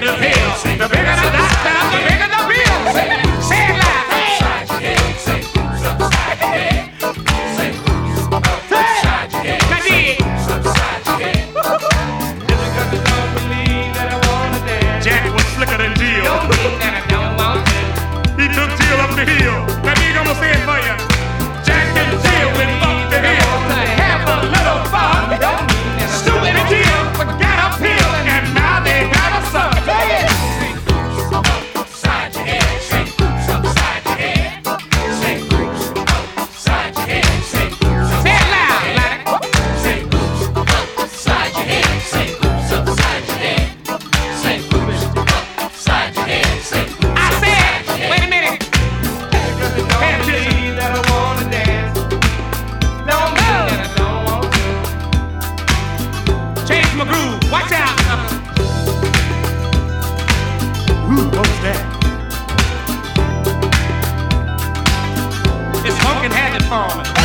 the pills, the bigger the groove. Watch out. Ooh, was that? It's funk habit.